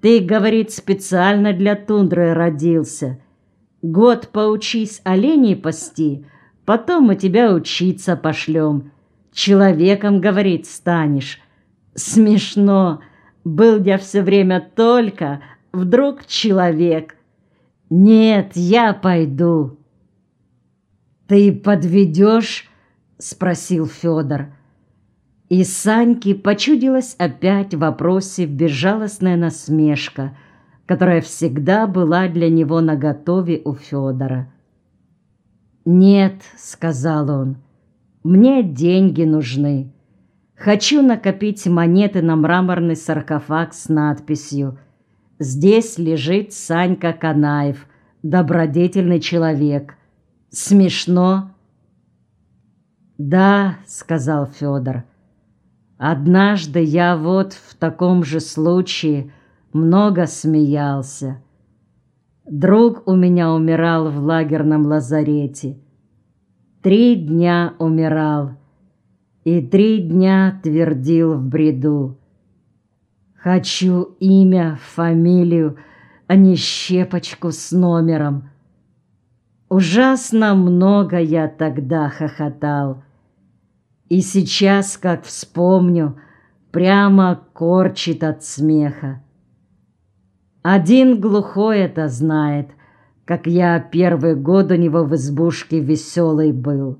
Ты, говорит, специально для тундры родился. Год поучись оленей пасти, потом мы тебя учиться пошлем. Человеком, говорит, станешь. Смешно. Был я все время только, вдруг человек. Нет, я пойду. Ты подведешь? Спросил Федор. И Саньке почудилась опять в вопросе безжалостная насмешка, которая всегда была для него наготове у Федора. «Нет», — сказал он, — «мне деньги нужны. Хочу накопить монеты на мраморный саркофаг с надписью «Здесь лежит Санька Канаев, добродетельный человек. Смешно?» «Да», — сказал Федор, — Однажды я вот в таком же случае много смеялся. Друг у меня умирал в лагерном лазарете. Три дня умирал и три дня твердил в бреду. Хочу имя, фамилию, а не щепочку с номером. Ужасно много я тогда хохотал — и сейчас, как вспомню, прямо корчит от смеха. Один глухой это знает, как я первый год у него в избушке веселый был.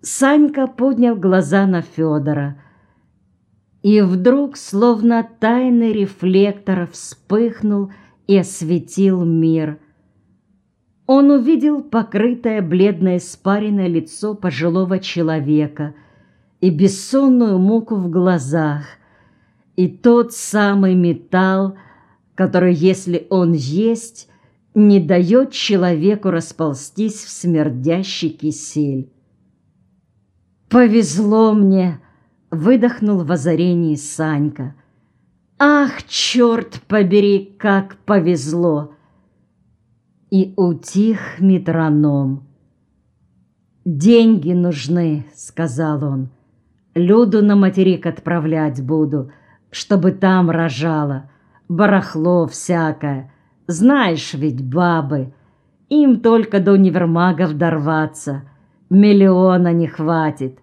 Санька поднял глаза на Федора, и вдруг, словно тайный рефлектор, вспыхнул и осветил мир — он увидел покрытое бледное испаренное лицо пожилого человека и бессонную муку в глазах, и тот самый металл, который, если он есть, не дает человеку расползтись в смердящий кисель. «Повезло мне!» — выдохнул в озарении Санька. «Ах, черт побери, как повезло!» И утих метроном. «Деньги нужны», — сказал он. «Люду на материк отправлять буду, чтобы там рожала. Барахло всякое. Знаешь ведь, бабы, им только до универмагов дорваться. Миллиона не хватит».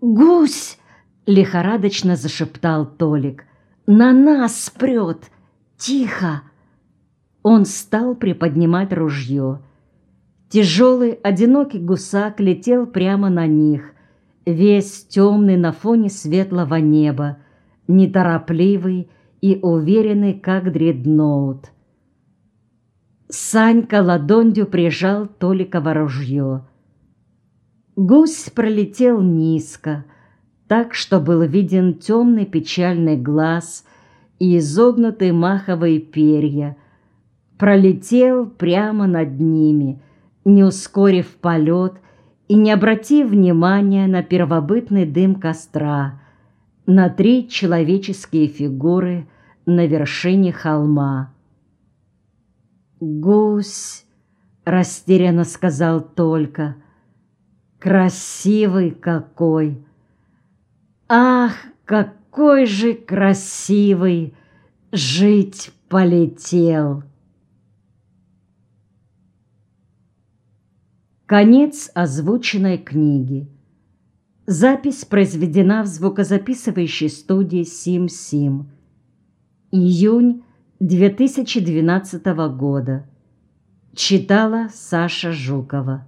«Гусь!» — лихорадочно зашептал Толик. «На нас прет! Тихо!» Он стал приподнимать ружье. Тяжелый, одинокий гусак летел прямо на них, весь темный на фоне светлого неба, неторопливый и уверенный, как дредноут. Санька ладонью прижал Толиково ружье. Гусь пролетел низко, так что был виден темный печальный глаз и изогнутые маховые перья, пролетел прямо над ними, не ускорив полет и не обратив внимания на первобытный дым костра, на три человеческие фигуры на вершине холма. «Гусь!» — растерянно сказал только. «Красивый какой!» «Ах, какой же красивый! Жить полетел!» Конец озвученной книги. Запись произведена в звукозаписывающей студии Сим-Сим. Июнь 2012 года. Читала Саша Жукова.